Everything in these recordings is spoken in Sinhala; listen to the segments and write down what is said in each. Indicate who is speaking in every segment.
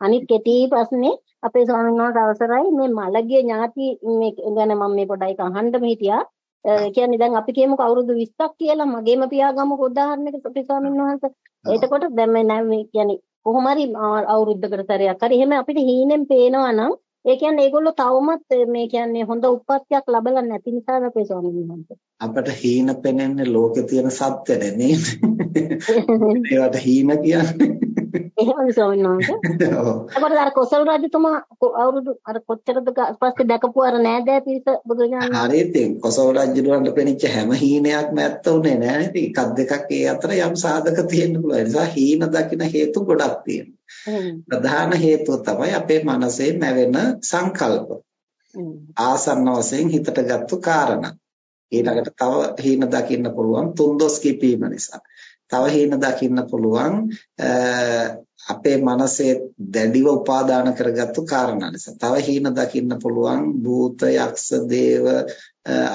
Speaker 1: අනිත් කෙටි ප්‍රශ්නේ අපේ ස්වාමීන් වහන්සේ අවසරයි මේ මළගිය ඥාති මේ ගැන මම මේ පොඩ්ඩයි අහන්නම හිටියා. කියන්නේ දැන් අපි කියමුකෝ අවුරුදු 20ක් කියලා මගේම පියා ගමුකෝ උදාහරණයකට අපේ ස්වාමීන් වහන්සේ. එතකොට දැන් මේ කියන්නේ කොහොම හරි අවුරුද්දකට සැරයක් හරි එහෙම අපිට හීනෙන් පේනවා නම් ඒ කියන්නේ ඒගොල්ලෝ තවමත් මේ කියන්නේ හොඳ උප්පත්තියක් ලැබලා නැති නිසා අපේ ස්වාමීන් වහන්සේ.
Speaker 2: අපට හීන පෙනෙන්නේ ලෝකේ තියෙන සත්‍යනේ නේද? ඒවට හීන කියන්නේ.
Speaker 1: එහෙමයි ස්වාමීන් වහන්සේ. ඔව්. ඒකට අර කොසල් රජතුමා අවුරුදු අර කොච්චරද පස්සේ දැකපු අර නෑදෑ පිරිස බුදුරජාණන්
Speaker 2: හරි ඉතින් කොසල් රජුන්ට පෙනිච්ච හැම හීනයක්ම ඇත්ත උනේ නෑ. ඉතින් එකක් දෙකක් ඒ අතර යම් සාධක තියෙන්න පුළුවන්. ඒ නිසා හීන දකින්න හේතු ගොඩක් තියෙනවා. ප්‍රධාන හේතුව තමයි අපේ මනසේ නැවෙන සංකල්ප. ආසන්න වශයෙන් හිතට ගත්තු කාරණා. ඊළඟට තව හීන දකින්න පුළුවන් තුන්දොස් කිපීම නිසා. තව හීන දකින්න පුළුවන් අපේ මනසේ දැඩිව උපාදාන කරගත්තු කාරණා නිසා. තව හීන දකින්න පුළුවන් භූත යක්ෂ දේව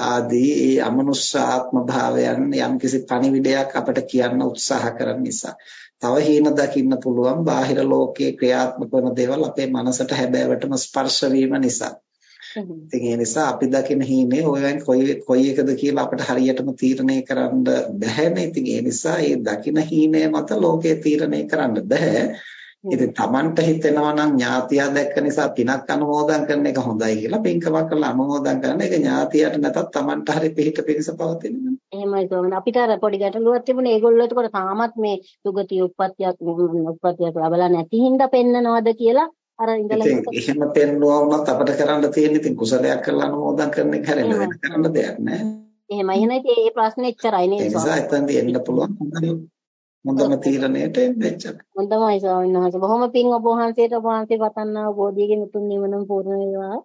Speaker 2: ආදී අමනුෂ්‍ය ආත්ම භාවයන් යම්කිසි පණිවිඩයක් අපට කියන්න උත්සාහ කරන නිසා. තව හීන දකින්න පුළුවන් බාහිර ලෝකයේ ක්‍රියාත්මක වන දේවල් අපේ මනසට හැබෑවටම ස්පර්ශ වීම නිසා. ඉතින් ඒ නිසා අපි දකින හීනේ ඔයයන් කොයි කොයි එකද කියලා අපිට හරියටම තීරණය කරන්න බැහැනේ. ඉතින් ඒ නිසා මේ දකින හීනේ මත ලෝකේ තීරණය කරන්න බෑ. ඉතින් Tamanට හිතෙනවා නම් ඥාතියා දැක්ක නිසා පිනක් අනුමෝදන් කරන එක හොඳයි කියලා පින්කමක් කරලා අනුමෝදන් කරන එක ඥාතියට නැතත් Tamanට හරි පිහිට පිරිස පවතිනවා.
Speaker 1: එහෙමයි ස්වාමීනි අපිට අර පොඩි ගැටලුවක් තිබුණේ ඒගොල්ලෝ එතකොට තාමත් මේ සුගති උප්පත්තියක් උප්පත්තියක් ලැබලා නැති හින්දා පෙන්නනවද කියලා අර ඉඳලා
Speaker 2: ඉතින් එහෙම පෙන්නවා වුණත් අපිට කරන්න තියෙන්නේ ඉතින් කුසලයක් කරලා අනුමෝදන් කරන එක හැරෙන්න වෙන කරන්න දෙයක් නැහැ.
Speaker 1: එහෙමයි. එහෙනම් ඉතින් ඒ ප්‍රශ්නේ එච්චරයි නේද?
Speaker 2: ඒ නිසා එතනදී එන්න පුළුවන්. හොඳම තීරණයට එන්න
Speaker 1: හොඳමයි ස්වාමීන් වහන්සේ. බොහොම පිං ඔබ වහන්සේට ඔබ වහන්සේ පතන්නා බෝධියකින් උතුම් නිවනම පූර්ණ වේවා.